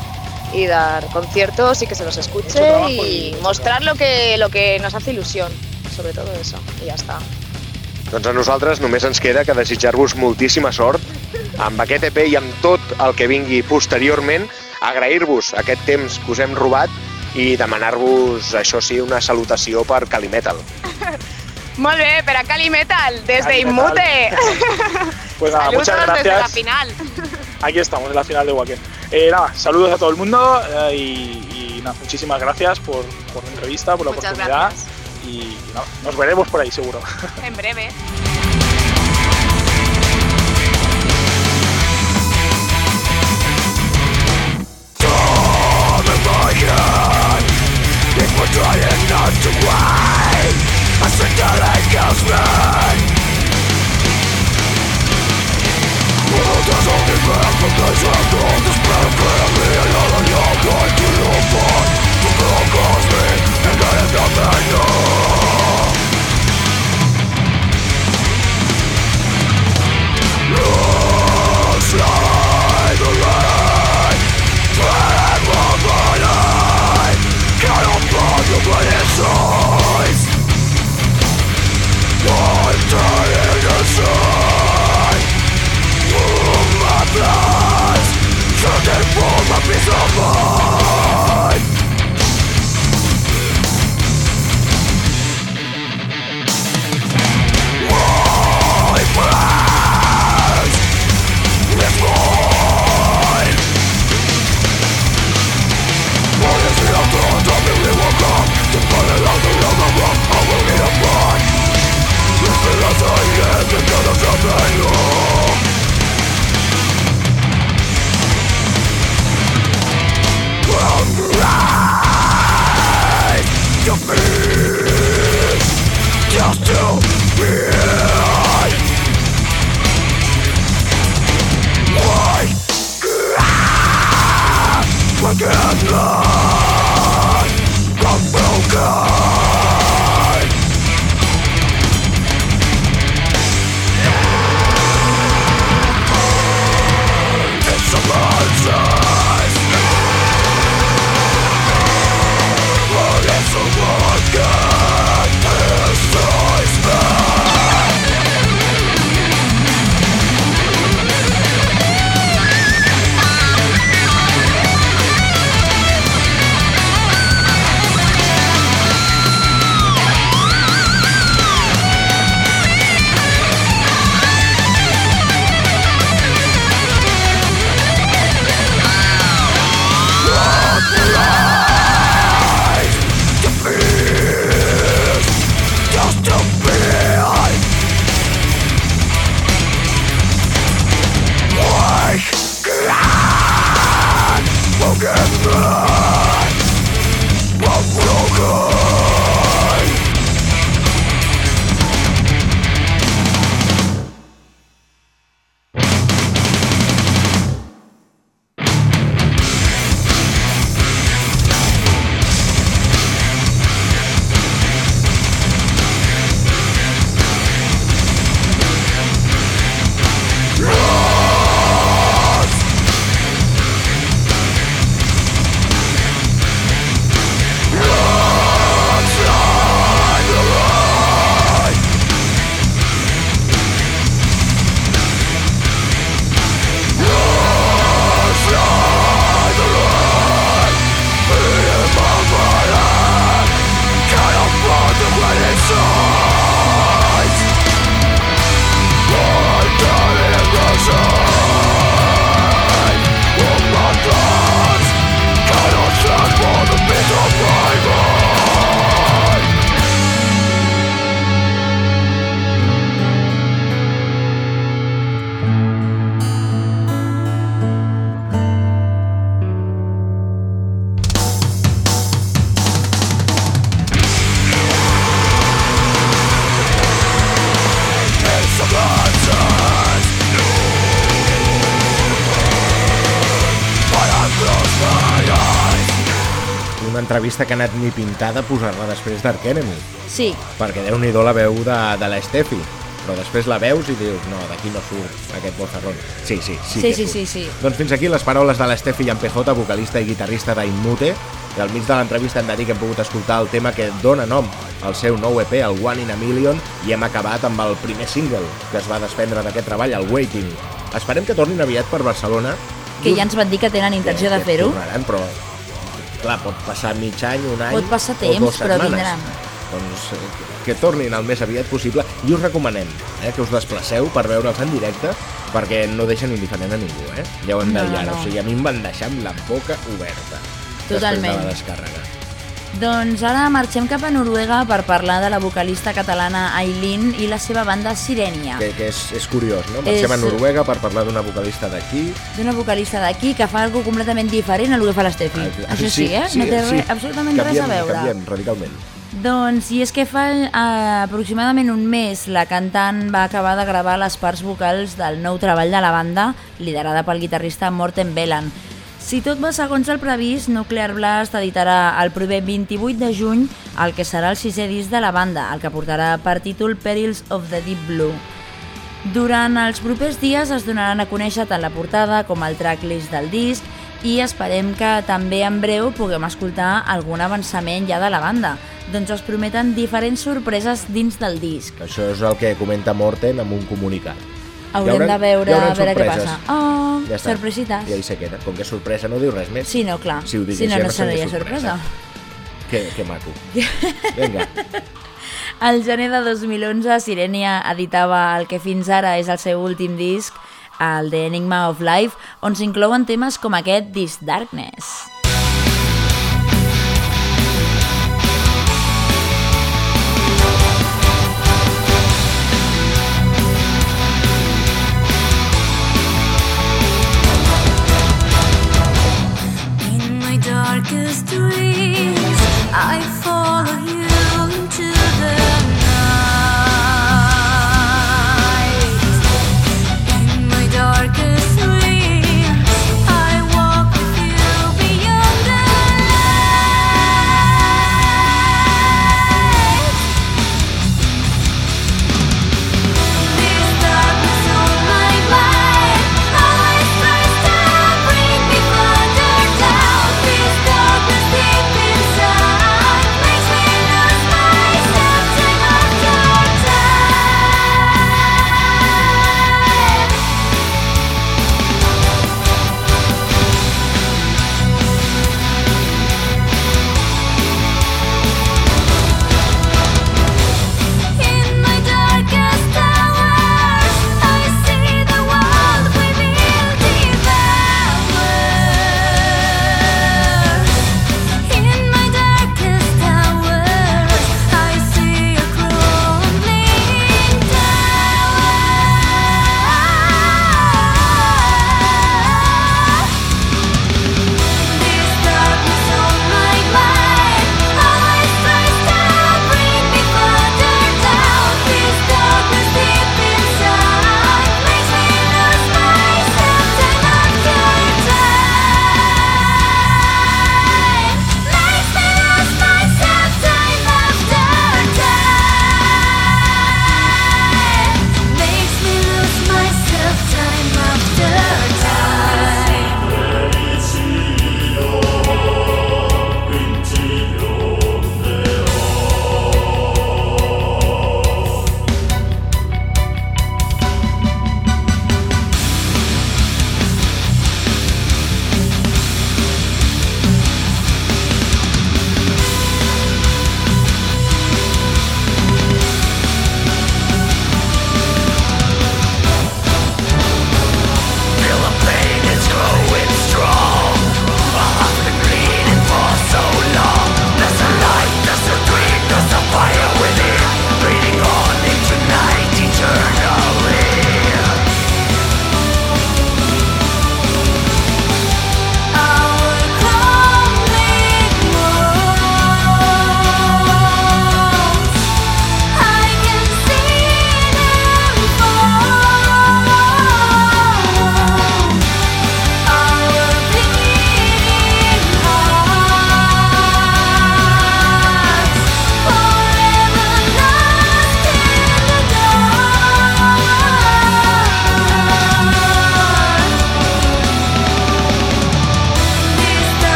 Speaker 6: y dar conciertos y que se nos
Speaker 7: Mucho
Speaker 6: escuche y mostrar lo que, lo que nos hace ilusión, sobre todo eso, y ya está.
Speaker 8: Doncs a nosaltres només ens queda que desitjar-vos moltíssima sort amb aquest EP i amb tot el que vingui posteriorment, agrair-vos aquest temps que us hem robat i demanar-vos, això sí, una salutació per Calimetal.
Speaker 6: Molt bé, per a Cali Metal, desde
Speaker 7: Cali Metal.
Speaker 6: Inmute.
Speaker 7: Pues nada,
Speaker 6: Saludos
Speaker 7: muchas
Speaker 6: desde la
Speaker 7: gracias.
Speaker 6: final.
Speaker 7: Aquí estamos en la final de Wacken. Eh, nada, saludos a todo el mundo eh, y, y nada, muchísimas gracias por, por la entrevista, por la
Speaker 6: Muchas
Speaker 7: oportunidad
Speaker 6: gracias.
Speaker 7: y, no, nos veremos por ahí seguro.
Speaker 6: En breve.
Speaker 1: Entrevista que ha anat ni pintada posar-la després d'Ark Enemy,
Speaker 4: Sí,
Speaker 1: perquè déu nhi la veu de, de l'Estefi, però després la veus i dius, no, d'aquí no surt aquest bozarrón. Sí, sí, sí,
Speaker 4: Sí, sí, sí, sí.
Speaker 1: Doncs fins aquí les paraules de l'Estefi i en PJ, vocalista i guitarrista d'Immute, i al mig de l'entrevista hem de dir que hem pogut escoltar el tema que dona nom al seu nou EP, el One in a Million, i hem acabat amb el primer single que es va desprendre d'aquest treball, el Waiting. Esperem que tornin aviat per Barcelona.
Speaker 4: que ja ens van dir que tenen intenció de
Speaker 1: Que- que
Speaker 4: fer-ho.
Speaker 1: Tornaran, però clar, pot passar mig any, un any
Speaker 4: Pot passar
Speaker 1: o
Speaker 4: temps,
Speaker 1: dues
Speaker 4: però
Speaker 1: setmanes.
Speaker 4: vindran.
Speaker 1: Doncs eh, que tornin el més aviat possible i us recomanem eh, que us desplaceu per veure'ls en directe perquè no deixen indiferent a ningú, eh? Ja ho hem
Speaker 4: No,
Speaker 1: de dir ara,
Speaker 4: no.
Speaker 1: o sigui, a mi em van deixar amb la boca oberta després
Speaker 4: Totalment.
Speaker 1: de la descàrrega.
Speaker 4: Doncs ara marxem cap a Noruega per parlar de la vocalista catalana Aileen i la seva banda Sirenia.
Speaker 1: Que, que és, és curiós, no? Marxem
Speaker 4: És-
Speaker 1: a Noruega per parlar d'una vocalista d'aquí.
Speaker 4: D'una vocalista d'aquí que fa algo completament diferent a lo que fa l'Estefi.
Speaker 1: Ah,
Speaker 4: Això sí, eh? no té res, absolutament res a
Speaker 1: Canviem,
Speaker 4: veure.
Speaker 1: Canviem radicalment.
Speaker 4: Doncs, i és que fa eh, aproximadament un mes la cantant va acabar de gravar les parts vocals del nou treball de la banda, liderada pel guitarrista Morten Velan. Si tot va segons el previst, Nuclear Blast editarà el proper 28 de juny el que serà el sisè disc de la banda, el que portarà per títol Perils of the Deep Blue. Durant els propers dies es donaran a conèixer tant la portada com el tracklist del disc i esperem que també en breu puguem escoltar algun avançament ja de la banda. Doncs es prometen diferents sorpreses dins del disc.
Speaker 1: Això és el que comenta Morten amb un comunicat.
Speaker 4: Haurem
Speaker 1: Hi hauran-
Speaker 4: de veure, a veure què passa. Oh,
Speaker 1: Ja està.
Speaker 4: sorpresites.
Speaker 1: I ahí se queda. Com que és sorpresa no diu res més.
Speaker 4: Sí, no, clar.
Speaker 1: Si ho
Speaker 4: si no, no
Speaker 1: seria
Speaker 4: seria sorpresa.
Speaker 1: Que, que maco. Vinga.
Speaker 4: Al gener de 2011, Sirenia editava el que fins ara és el seu últim disc, el The Enigma of Life, on s'inclouen temes com aquest This Darkness.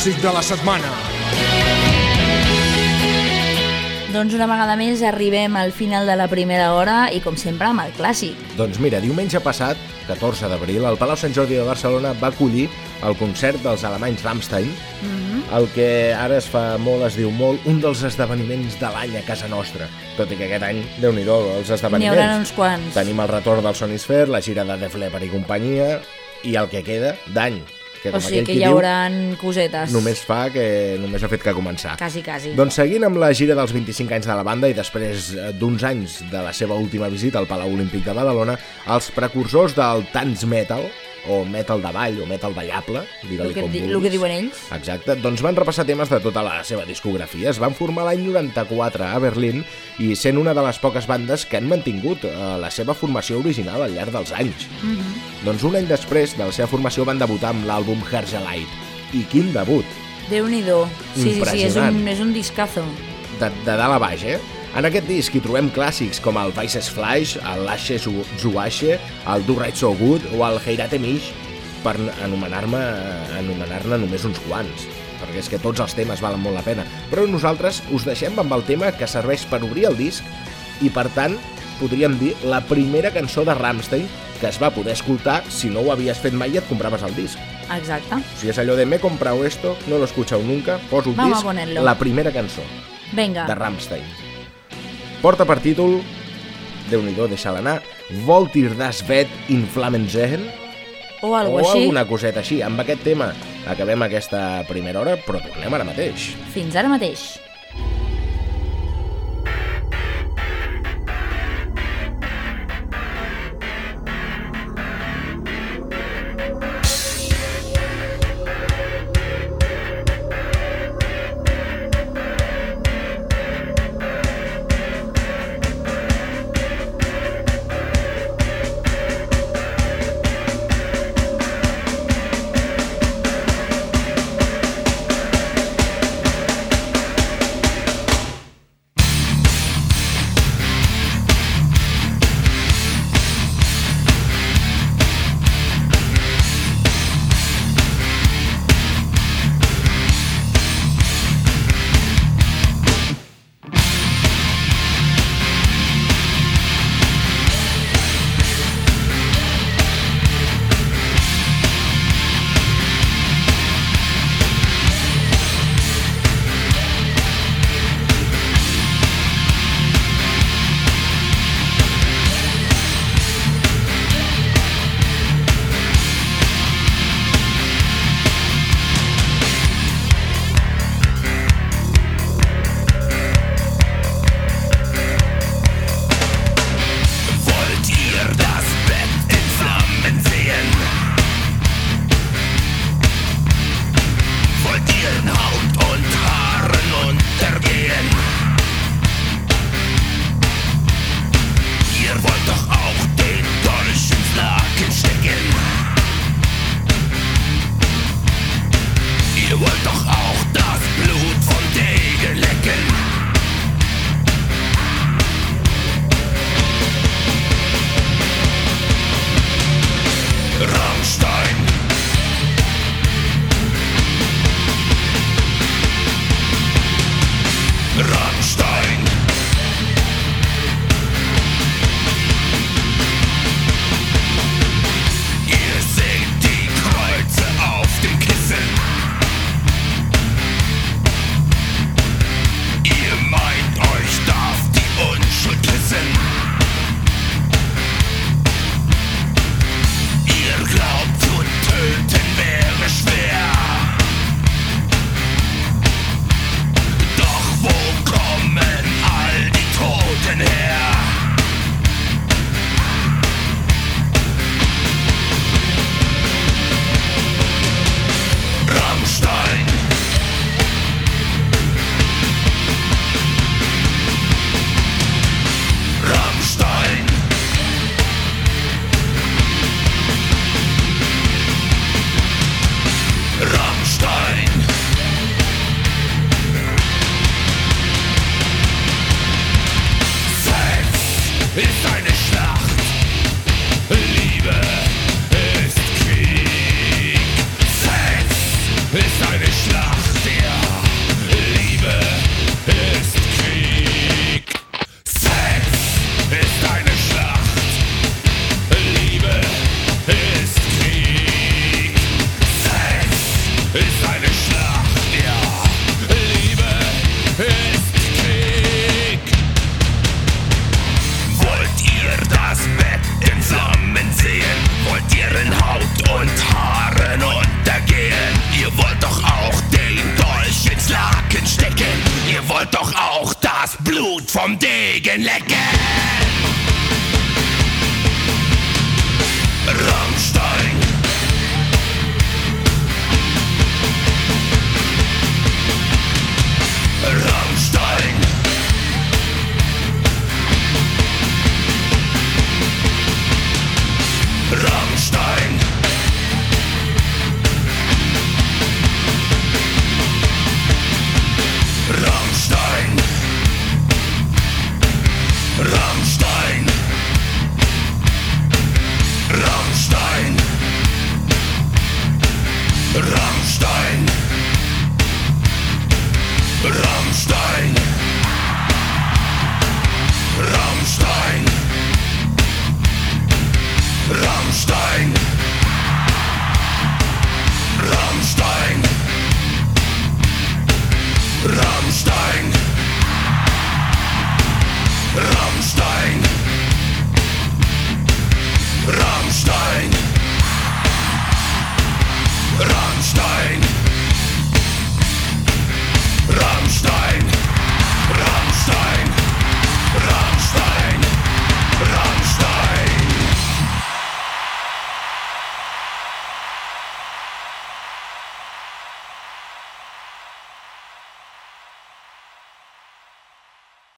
Speaker 4: Clàssic de la setmana.
Speaker 5: Doncs una vegada més arribem al final de la primera hora i com sempre amb el clàssic.
Speaker 1: Doncs mira, diumenge passat, 14 d'abril, el Palau Sant Jordi de Barcelona va acollir el concert dels alemanys Rammstein, el que ara es fa molt, es diu molt, un dels esdeveniments de l'any a casa nostra. Tot i que aquest any, déu nhi els
Speaker 5: N'hi
Speaker 1: esdeveniments.
Speaker 5: haurà uns quants.
Speaker 1: Tenim el retorn del Sonisphere, la gira de Def Leppard i companyia, i el que queda d'any, que
Speaker 5: O sigui que hi haurà cosetes.
Speaker 1: només fa que només ha fet que començar.
Speaker 5: Quasi, quasi.
Speaker 1: Doncs seguint amb la gira dels 25 anys de la banda i després eh, d'uns anys de la seva última visita al Palau Olímpic de Badalona, els precursors del Tans Metal, o metal de ball, o metal ballable, digue-li com vulguis.
Speaker 5: el que diuen ells.
Speaker 1: Exacte, doncs van repassar temes de tota la seva discografia. Es van formar l'any 94 a Berlín i sent una de les poques bandes que han mantingut eh, la seva formació original al llarg dels anys. Doncs un any després de la seva formació van debutar amb l'àlbum Hergelite. I quin debut!
Speaker 5: Déu-n'hi-do. Sí, sí, sí, és un, és un discazo.
Speaker 1: de, de dalt a baix, eh? En aquest disc hi trobem clàssics com el Vices Flash, el Lashe Zu- Zuashe, el Do Right So Good o el Heirate Mish, per anomenar-ne només uns quants perquè és que tots els temes valen molt la pena. Però nosaltres us deixem amb el tema que serveix per obrir el disc i, per tant, podríem dir la primera cançó de Rammstein que es va poder escoltar si no ho havies fet mai i et compraves el disc.
Speaker 5: Exacte.
Speaker 1: O sigui, és allò de me he comprado esto, no lo he escuchado nunca, poso el
Speaker 5: Vamos a
Speaker 1: disc,
Speaker 5: ponerlo.
Speaker 1: la primera cançó
Speaker 5: Vinga.
Speaker 1: de Rammstein. Porta per títol, déu nhi deixa-la anar, Voltir das Wett in Flammen sehen,
Speaker 5: O algo
Speaker 1: o
Speaker 5: així.
Speaker 1: alguna coseta així. Amb aquest tema acabem aquesta primera hora, però tornem ara mateix.
Speaker 5: Fins ara mateix.